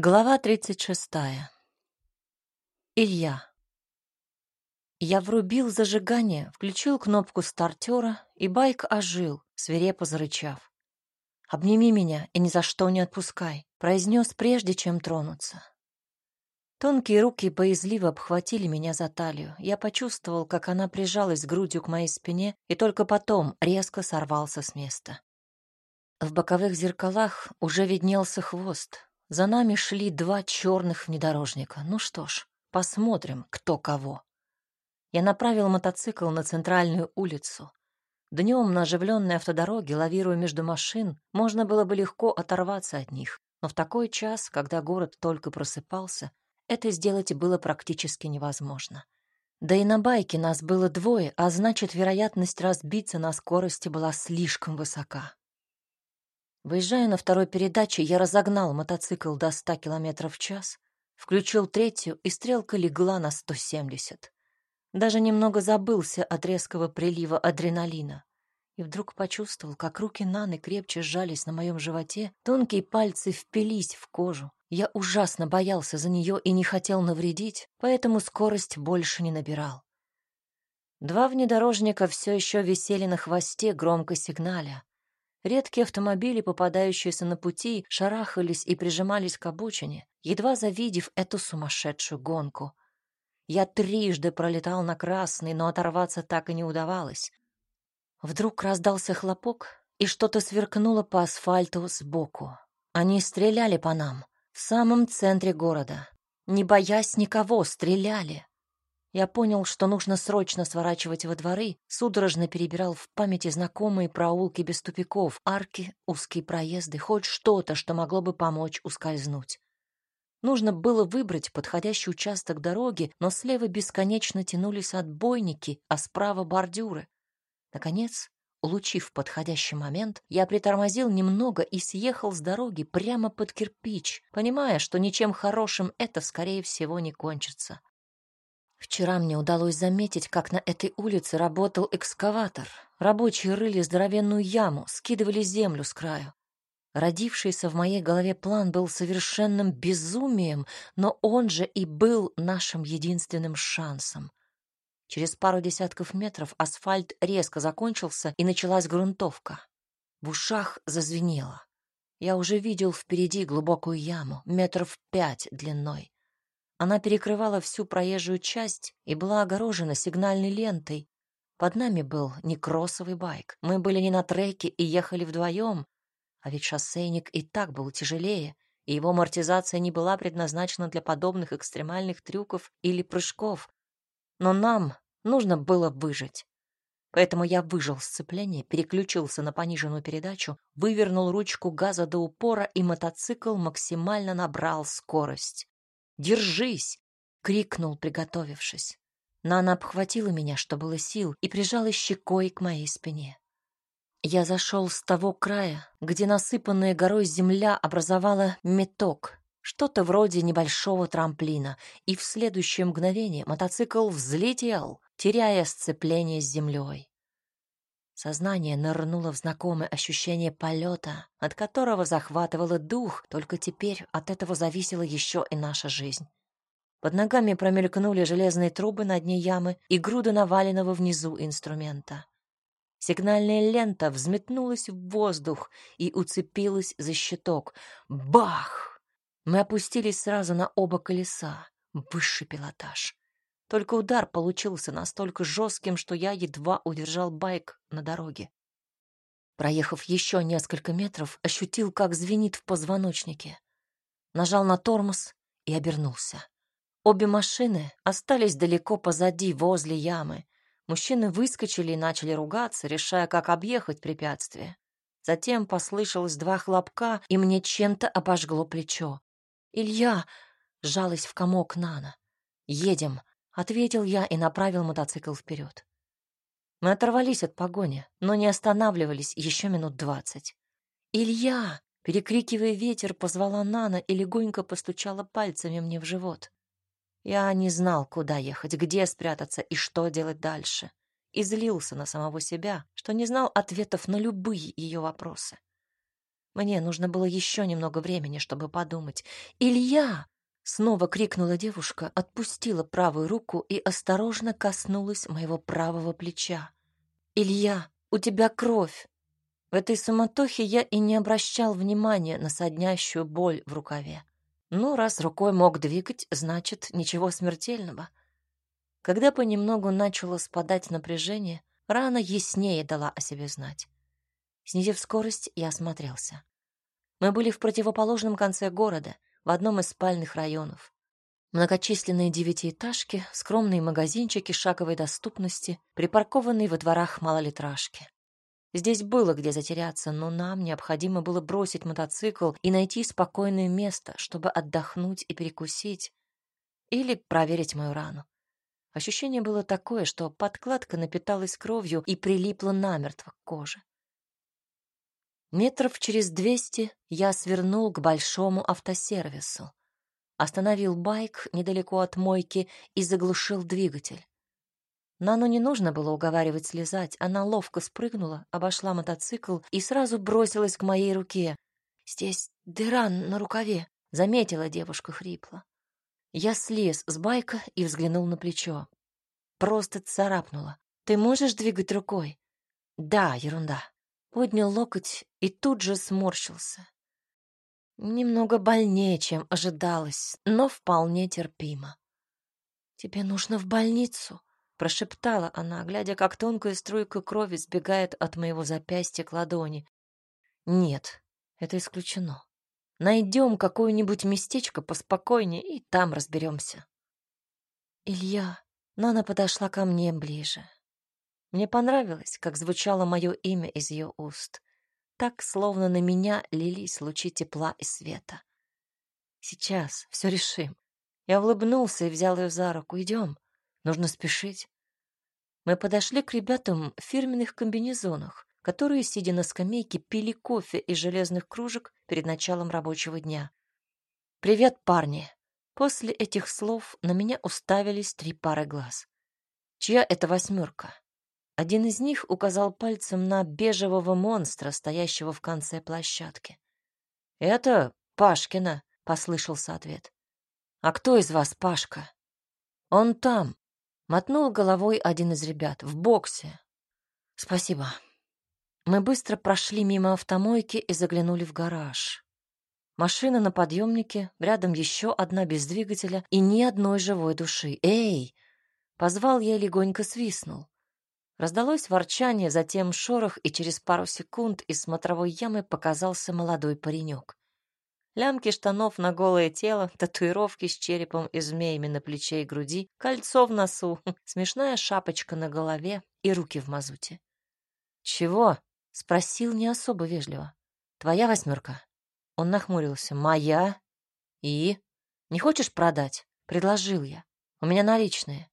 Глава 36. Илья. Я врубил зажигание, включил кнопку стартера, и байк ожил, свирепо зарычав. «Обними меня и ни за что не отпускай», — произнес прежде, чем тронуться. Тонкие руки боязливо обхватили меня за талию. Я почувствовал, как она прижалась грудью к моей спине, и только потом резко сорвался с места. В боковых зеркалах уже виднелся хвост, за нами шли два черных внедорожника. Ну что ж, посмотрим, кто кого. Я направил мотоцикл на центральную улицу. Днем на оживленной автодороге, лавируя между машин, можно было бы легко оторваться от них, но в такой час, когда город только просыпался, это сделать было практически невозможно. Да и на байке нас было двое, а значит, вероятность разбиться на скорости была слишком высока. Выезжая на второй передаче, я разогнал мотоцикл до 100 км в час, включил третью, и стрелка легла на 170. Даже немного забылся от резкого прилива адреналина. И вдруг почувствовал, как руки Наны крепче сжались на моем животе, тонкие пальцы впились в кожу. Я ужасно боялся за нее и не хотел навредить, поэтому скорость больше не набирал. Два внедорожника все еще висели на хвосте, громко сигналя. Редкие автомобили, попадающиеся на пути, шарахались и прижимались к обочине, едва завидев эту сумасшедшую гонку. Я трижды пролетал на красный, но оторваться так и не удавалось. Вдруг раздался хлопок, и что-то сверкнуло по асфальту сбоку. Они стреляли по нам, в самом центре города. Не боясь никого, стреляли. Я понял, что нужно срочно сворачивать во дворы, судорожно перебирал в памяти знакомые проулки без тупиков, арки, узкие проезды, хоть что-то, что могло бы помочь ускользнуть. Нужно было выбрать подходящий участок дороги, но слева бесконечно тянулись отбойники, а справа бордюры. Наконец, улучив подходящий момент, я притормозил немного и съехал с дороги прямо под кирпич, понимая, что ничем хорошим это, скорее всего, не кончится. Вчера мне удалось заметить, как на этой улице работал экскаватор. Рабочие рыли здоровенную яму, скидывали землю с краю. Родившийся в моей голове план был совершенным безумием, но он же и был нашим единственным шансом. Через пару десятков метров асфальт резко закончился, и началась грунтовка. В ушах зазвенело. Я уже видел впереди глубокую яму, метров пять длиной. Она перекрывала всю проезжую часть и была огорожена сигнальной лентой. Под нами был не кроссовый байк. Мы были не на треке и ехали вдвоем, а ведь шоссейник и так был тяжелее, и его амортизация не была предназначена для подобных экстремальных трюков или прыжков. Но нам нужно было выжить. Поэтому я выжил сцепление, переключился на пониженную передачу, вывернул ручку газа до упора, и мотоцикл максимально набрал скорость. Держись!» — крикнул, приготовившись. Нана обхватила меня, что было сил, и прижала щекой к моей спине. Я зашел с того края, где насыпанная горой земля образовала меток, что-то вроде небольшого трамплина, и в следующее мгновение мотоцикл взлетел, теряя сцепление с землей. Сознание нырнуло в знакомое ощущение полета, от которого захватывало дух, только теперь от этого зависела еще и наша жизнь. Под ногами промелькнули железные трубы на дне ямы и груда наваленного внизу инструмента. Сигнальная лента взметнулась в воздух и уцепилась за щиток. Бах! Мы опустились сразу на оба колеса. Высший пилотаж. Только удар получился настолько жестким, что я едва удержал байк на дороге. Проехав еще несколько метров, ощутил, как звенит в позвоночнике. Нажал на тормоз и обернулся. Обе машины остались далеко позади, возле ямы. Мужчины выскочили и начали ругаться, решая, как объехать препятствие. Затем послышалось два хлопка, и мне чем-то обожгло плечо. «Илья!» — сжалась в комок Нана. «Едем!» Ответил я и направил мотоцикл вперед. Мы оторвались от погони, но не останавливались еще минут двадцать. «Илья!» — перекрикивая ветер, позвала Нана и легонько постучала пальцами мне в живот. Я не знал, куда ехать, где спрятаться и что делать дальше. И злился на самого себя, что не знал ответов на любые ее вопросы. Мне нужно было еще немного времени, чтобы подумать. «Илья!» — снова крикнула девушка, отпустила правую руку и осторожно коснулась моего правого плеча. «Илья, у тебя кровь!» В этой суматохе я и не обращал внимания на соднящую боль в рукаве. Ну, раз рукой мог двигать, значит, ничего смертельного. Когда понемногу начало спадать напряжение, рана яснее дала о себе знать. Снизив скорость, я осмотрелся. Мы были в противоположном конце города, в одном из спальных районов. Многочисленные девятиэтажки, скромные магазинчики шаговой доступности, припаркованные во дворах малолитражки. Здесь было где затеряться, но нам необходимо было бросить мотоцикл и найти спокойное место, чтобы отдохнуть и перекусить или проверить мою рану. Ощущение было такое, что подкладка напиталась кровью и прилипла намертво к коже. Метров через двести я свернул к большому автосервису. Остановил байк недалеко от мойки и заглушил двигатель. Нану не нужно было уговаривать слезать. Она ловко спрыгнула, обошла мотоцикл и сразу бросилась к моей руке. «Здесь дыра на рукаве», — заметила девушка хрипло. Я слез с байка и взглянул на плечо. Просто царапнула. «Ты можешь двигать рукой?» «Да, ерунда» поднял локоть и тут же сморщился. Немного больнее, чем ожидалось, но вполне терпимо. «Тебе нужно в больницу», — прошептала она, глядя, как тонкая струйка крови сбегает от моего запястья к ладони. «Нет, это исключено. Найдем какое-нибудь местечко поспокойнее и там разберемся». «Илья», Нана подошла ко мне ближе. Мне понравилось, как звучало мое имя из ее уст. Так, словно на меня лились лучи тепла и света. Сейчас все решим. Я улыбнулся и взял ее за руку. Идем, нужно спешить. Мы подошли к ребятам в фирменных комбинезонах, которые, сидя на скамейке, пили кофе из железных кружек перед началом рабочего дня. «Привет, парни!» После этих слов на меня уставились три пары глаз. «Чья это восьмерка?» Один из них указал пальцем на бежевого монстра, стоящего в конце площадки. «Это Пашкина», — послышался ответ. «А кто из вас Пашка?» «Он там», — мотнул головой один из ребят, — «в боксе». «Спасибо». Мы быстро прошли мимо автомойки и заглянули в гараж. Машина на подъемнике, рядом еще одна без двигателя и ни одной живой души. «Эй!» — позвал я легонько свистнул. Раздалось ворчание, затем шорох, и через пару секунд из смотровой ямы показался молодой паренек. Лямки штанов на голое тело, татуировки с черепом и змеями на плече и груди, кольцо в носу, смешная шапочка на голове и руки в мазуте. «Чего?» — спросил не особо вежливо. «Твоя восьмерка?» Он нахмурился. «Моя? И? Не хочешь продать?» — предложил я. «У меня наличные».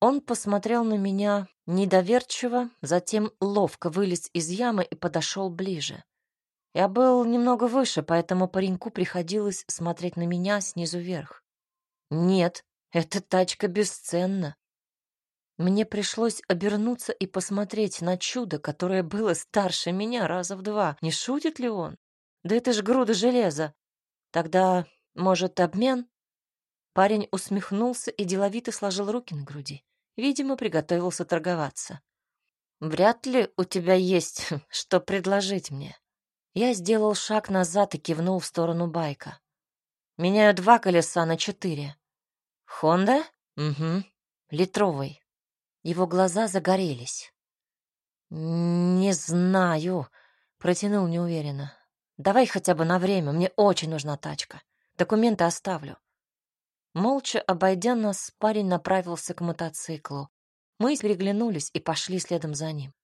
Он посмотрел на меня недоверчиво, затем ловко вылез из ямы и подошел ближе. Я был немного выше, поэтому пареньку приходилось смотреть на меня снизу вверх. Нет, эта тачка бесценна. Мне пришлось обернуться и посмотреть на чудо, которое было старше меня раза в два. Не шутит ли он? Да это ж груда железа. Тогда, может, обмен? Парень усмехнулся и деловито сложил руки на груди. Видимо, приготовился торговаться. «Вряд ли у тебя есть что предложить мне». Я сделал шаг назад и кивнул в сторону байка. «Меняю два колеса на четыре». «Хонда?» «Угу. Литровый». Его глаза загорелись. «Не знаю», — протянул неуверенно. «Давай хотя бы на время, мне очень нужна тачка. Документы оставлю». Молча обойдя нас, парень направился к мотоциклу. Мы переглянулись и пошли следом за ним.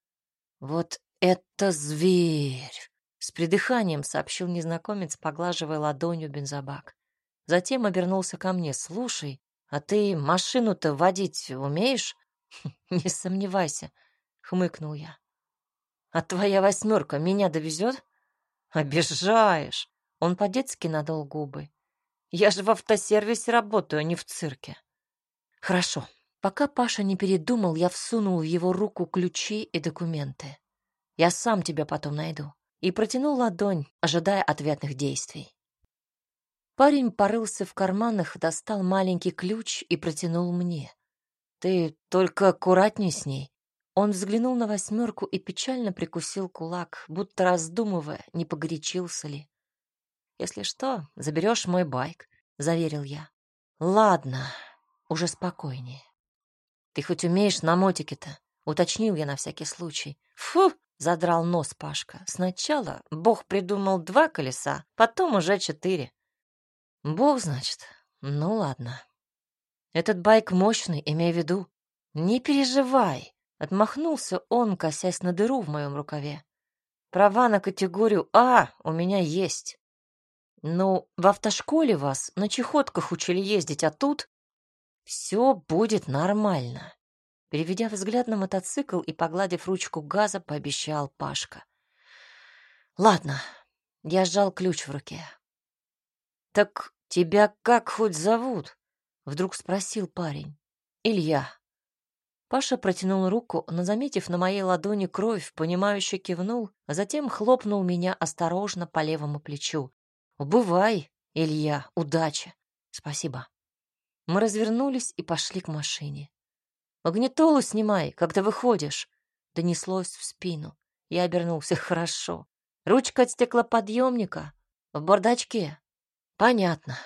«Вот это зверь!» — с придыханием сообщил незнакомец, поглаживая ладонью бензобак. Затем обернулся ко мне. «Слушай, а ты машину-то водить умеешь?» «Не сомневайся», — хмыкнул я. «А твоя восьмерка меня довезет?» «Обижаешь!» Он по-детски надул губы. Я же в автосервисе работаю, а не в цирке. Хорошо. Пока Паша не передумал, я всунул в его руку ключи и документы. Я сам тебя потом найду. и протянул ладонь, ожидая ответных действий. Парень порылся в карманах, достал маленький ключ и протянул мне. «Ты только аккуратней с ней». Он взглянул на восьмерку и печально прикусил кулак, будто раздумывая, не погорячился ли. «Если что, заберешь мой байк», — заверил я. «Ладно, уже спокойнее». «Ты хоть умеешь на мотике-то?» — уточнил я на всякий случай. «Фу!» — задрал нос Пашка. «Сначала Бог придумал два колеса, потом уже четыре». «Бог, значит? Ну ладно». Этот байк мощный, имей в виду. Не переживай, отмахнулся он, косясь на дыру в моем рукаве. Права на категорию А у меня есть. Ну, в автошколе вас на чехотках учили ездить, а тут все будет нормально. Переведя взгляд на мотоцикл и погладив ручку газа, пообещал Пашка. Ладно, я сжал ключ в руке. Так тебя как хоть зовут? Вдруг спросил парень. «Илья». Паша протянул руку, но, заметив на моей ладони кровь, понимающе кивнул, а затем хлопнул меня осторожно по левому плечу. «Бывай, Илья, удачи!» «Спасибо». Мы развернулись и пошли к машине. «Магнитолу снимай, когда выходишь!» Донеслось в спину. Я обернулся. «Хорошо. Ручка от стеклоподъемника в бардачке». «Понятно».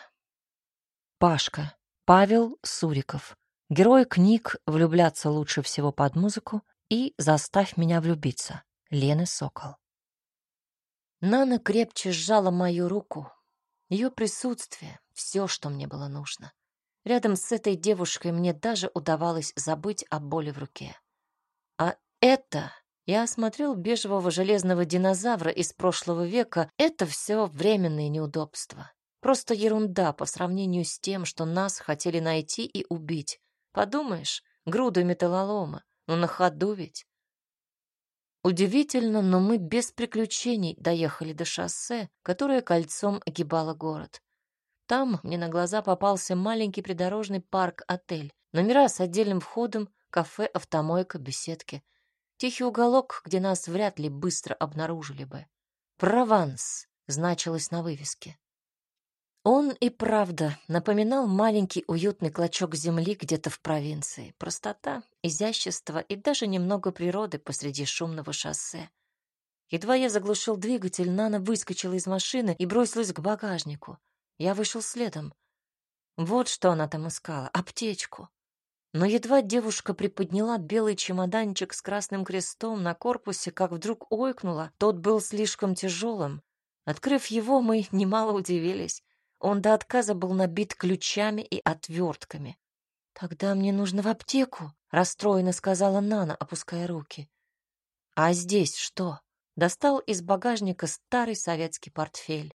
Пашка. Павел Суриков. Герой книг «Влюбляться лучше всего под музыку» и «Заставь меня влюбиться» Лены Сокол. Нана крепче сжала мою руку. Ее присутствие — все, что мне было нужно. Рядом с этой девушкой мне даже удавалось забыть о боли в руке. А это... Я осмотрел бежевого железного динозавра из прошлого века. Это все временные неудобства. Просто ерунда по сравнению с тем, что нас хотели найти и убить. Подумаешь, груду металлолома, но на ходу ведь. Удивительно, но мы без приключений доехали до шоссе, которое кольцом огибало город. Там мне на глаза попался маленький придорожный парк-отель. Номера с отдельным входом, кафе, автомойка, беседки. Тихий уголок, где нас вряд ли быстро обнаружили бы. «Прованс» значилось на вывеске. Он и правда напоминал маленький уютный клочок земли где-то в провинции. Простота, изящество и даже немного природы посреди шумного шоссе. Едва я заглушил двигатель, Нана выскочила из машины и бросилась к багажнику. Я вышел следом. Вот что она там искала — аптечку. Но едва девушка приподняла белый чемоданчик с красным крестом на корпусе, как вдруг ойкнула, тот был слишком тяжелым. Открыв его, мы немало удивились. Он до отказа был набит ключами и отвертками. «Тогда мне нужно в аптеку», — расстроенно сказала Нана, опуская руки. «А здесь что?» — достал из багажника старый советский портфель.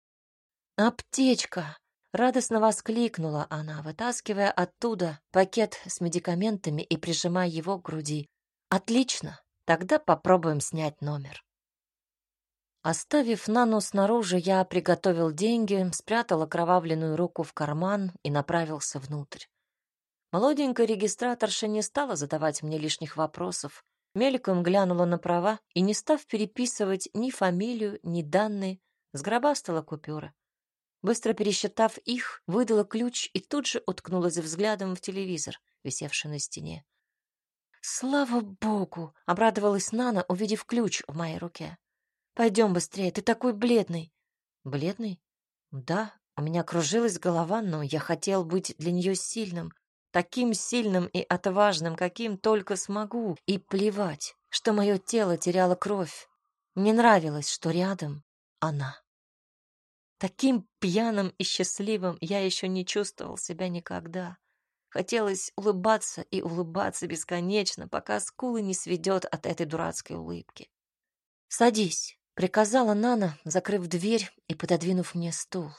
«Аптечка!» — радостно воскликнула она, вытаскивая оттуда пакет с медикаментами и прижимая его к груди. «Отлично! Тогда попробуем снять номер». Оставив Нану снаружи, я приготовил деньги, спрятал окровавленную руку в карман и направился внутрь. Молоденькая регистраторша не стала задавать мне лишних вопросов. Мельком глянула на права и, не став переписывать ни фамилию, ни данные, сгробастала купюры. Быстро пересчитав их, выдала ключ и тут же уткнулась взглядом в телевизор, висевший на стене. «Слава богу!» — обрадовалась Нана, увидев ключ в моей руке. Пойдем быстрее, ты такой бледный. Бледный? Да, у меня кружилась голова, но я хотел быть для нее сильным, таким сильным и отважным, каким только смогу, и плевать, что мое тело теряло кровь. Мне нравилось, что рядом она. Таким пьяным и счастливым я еще не чувствовал себя никогда. Хотелось улыбаться и улыбаться бесконечно, пока скулы не сведет от этой дурацкой улыбки. «Садись», Приказала Нана, закрыв дверь и пододвинув мне стул.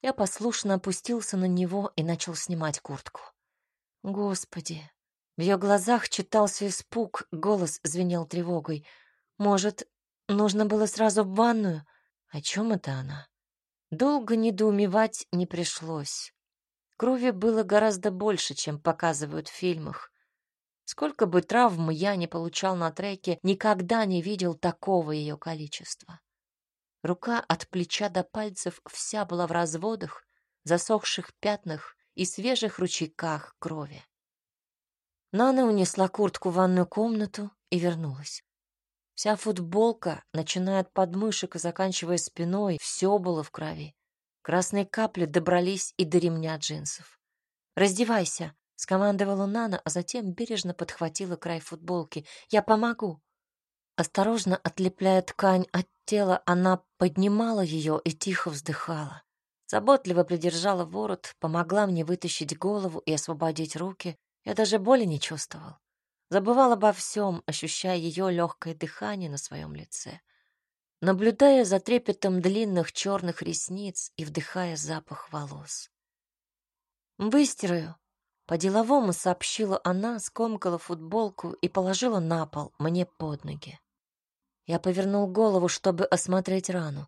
Я послушно опустился на него и начал снимать куртку. Господи! В ее глазах читался испуг, голос звенел тревогой. Может, нужно было сразу в ванную? О чем это она? Долго недоумевать не пришлось. Крови было гораздо больше, чем показывают в фильмах. Сколько бы травм я не получал на треке, никогда не видел такого ее количества. Рука от плеча до пальцев вся была в разводах, засохших пятнах и свежих ручейках крови. Нана унесла куртку в ванную комнату и вернулась. Вся футболка, начиная от подмышек и заканчивая спиной, все было в крови. Красные капли добрались и до ремня джинсов. «Раздевайся», — скомандовала Нана, а затем бережно подхватила край футболки. «Я помогу». Осторожно отлепляя ткань от тела, она поднимала ее и тихо вздыхала. Заботливо придержала ворот, помогла мне вытащить голову и освободить руки. Я даже боли не чувствовал. Забывал обо всем, ощущая ее легкое дыхание на своем лице. Наблюдая за трепетом длинных черных ресниц и вдыхая запах волос. «Выстираю», — по-деловому сообщила она, скомкала футболку и положила на пол мне под ноги. Я повернул голову, чтобы осмотреть рану.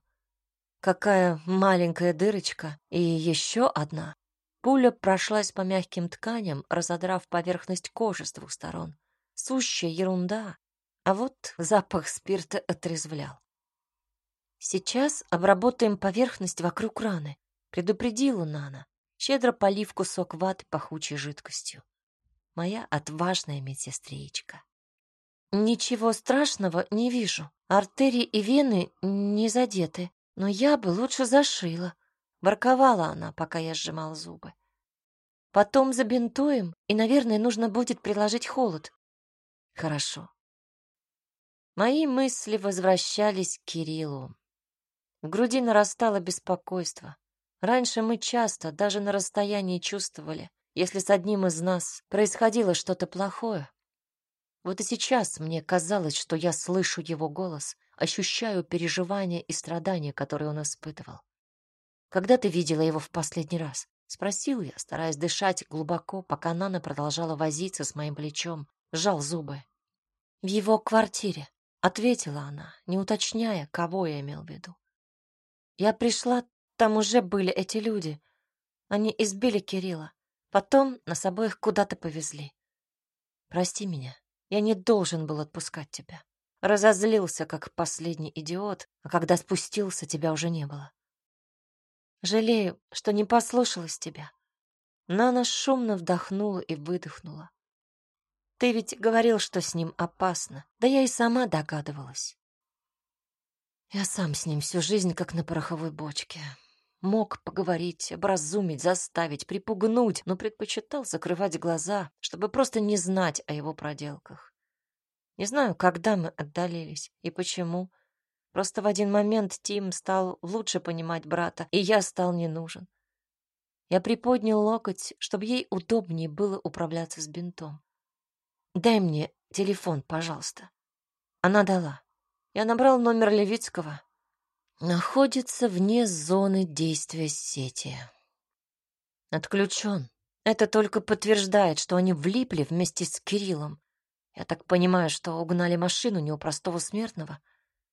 Какая маленькая дырочка и еще одна. Пуля прошлась по мягким тканям, разодрав поверхность кожи с двух сторон. Сущая ерунда. А вот запах спирта отрезвлял. Сейчас обработаем поверхность вокруг раны, предупредила Нана, щедро полив кусок ваты пахучей жидкостью. Моя отважная медсестричка. Ничего страшного не вижу. Артерии и вены не задеты, но я бы лучше зашила. Ворковала она, пока я сжимал зубы. Потом забинтуем, и, наверное, нужно будет приложить холод. Хорошо. Мои мысли возвращались к Кириллу. В груди нарастало беспокойство. Раньше мы часто, даже на расстоянии, чувствовали, если с одним из нас происходило что-то плохое. Вот и сейчас мне казалось, что я слышу его голос, ощущаю переживания и страдания, которые он испытывал. «Когда ты видела его в последний раз?» — спросил я, стараясь дышать глубоко, пока Нана продолжала возиться с моим плечом, сжал зубы. «В его квартире», — ответила она, не уточняя, кого я имел в виду. «Я пришла, там уже были эти люди. Они избили Кирилла. Потом нас обоих куда-то повезли. Прости меня, я не должен был отпускать тебя. Разозлился, как последний идиот, а когда спустился, тебя уже не было. Жалею, что не послушалась тебя». Нана шумно вдохнула и выдохнула. Ты ведь говорил, что с ним опасно. Да я и сама догадывалась. Я сам с ним всю жизнь как на пороховой бочке. Мог поговорить, образумить, заставить, припугнуть, но предпочитал закрывать глаза, чтобы просто не знать о его проделках. Не знаю, когда мы отдалились и почему. Просто в один момент Тим стал лучше понимать брата, и я стал не нужен. Я приподнял локоть, чтобы ей удобнее было управляться с бинтом. «Дай мне телефон, пожалуйста». Она дала. Я набрал номер Левицкого. Находится вне зоны действия сети. Отключен. Это только подтверждает, что они влипли вместе с Кириллом. Я так понимаю, что угнали машину не у простого смертного.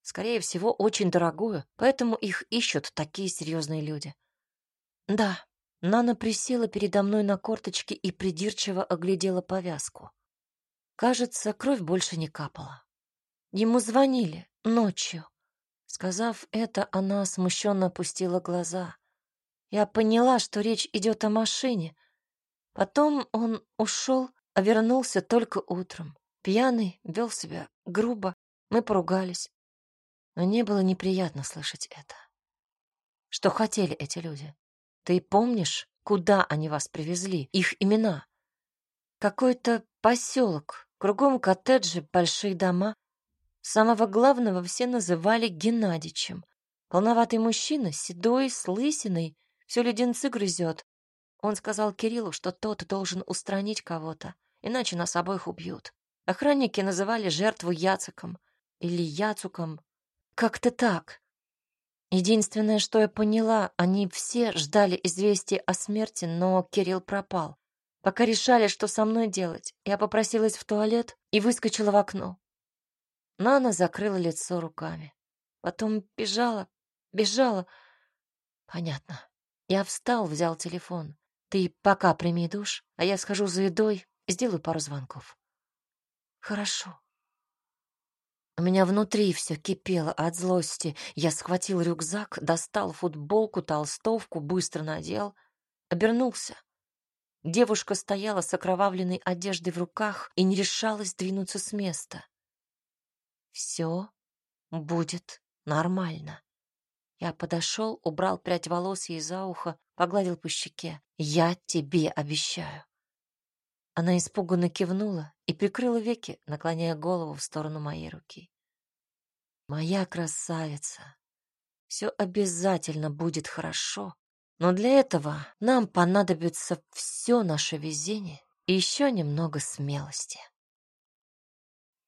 Скорее всего, очень дорогую, поэтому их ищут такие серьезные люди. Да, Нана присела передо мной на корточки и придирчиво оглядела повязку. Кажется, кровь больше не капала. Ему звонили ночью. Сказав это, она смущенно опустила глаза. Я поняла, что речь идет о машине. Потом он ушел, а вернулся только утром. Пьяный, вел себя грубо. Мы поругались. Но не было неприятно слышать это. Что хотели эти люди? Ты помнишь, куда они вас привезли? Их имена? Какой-то поселок Кругом коттеджи, большие дома. Самого главного все называли Геннадичем. Полноватый мужчина, седой, с лысиной, все леденцы грызет. Он сказал Кириллу, что тот должен устранить кого-то, иначе нас обоих убьют. Охранники называли жертву Яциком или Яцуком. Как-то так. Единственное, что я поняла, они все ждали известия о смерти, но Кирилл пропал. Пока решали, что со мной делать, я попросилась в туалет и выскочила в окно. Нана закрыла лицо руками. Потом бежала, бежала. Понятно. Я встал, взял телефон. Ты пока прими душ, а я схожу за едой сделаю пару звонков. Хорошо. У меня внутри все кипело от злости. Я схватил рюкзак, достал футболку, толстовку, быстро надел, обернулся. Девушка стояла с окровавленной одеждой в руках и не решалась двинуться с места. Все будет нормально. Я подошел, убрал прядь волос ей за ухо, погладил по щеке. Я тебе обещаю. Она испуганно кивнула и прикрыла веки, наклоняя голову в сторону моей руки. Моя красавица, все обязательно будет хорошо, но для этого нам понадобится все наше везение и еще немного смелости.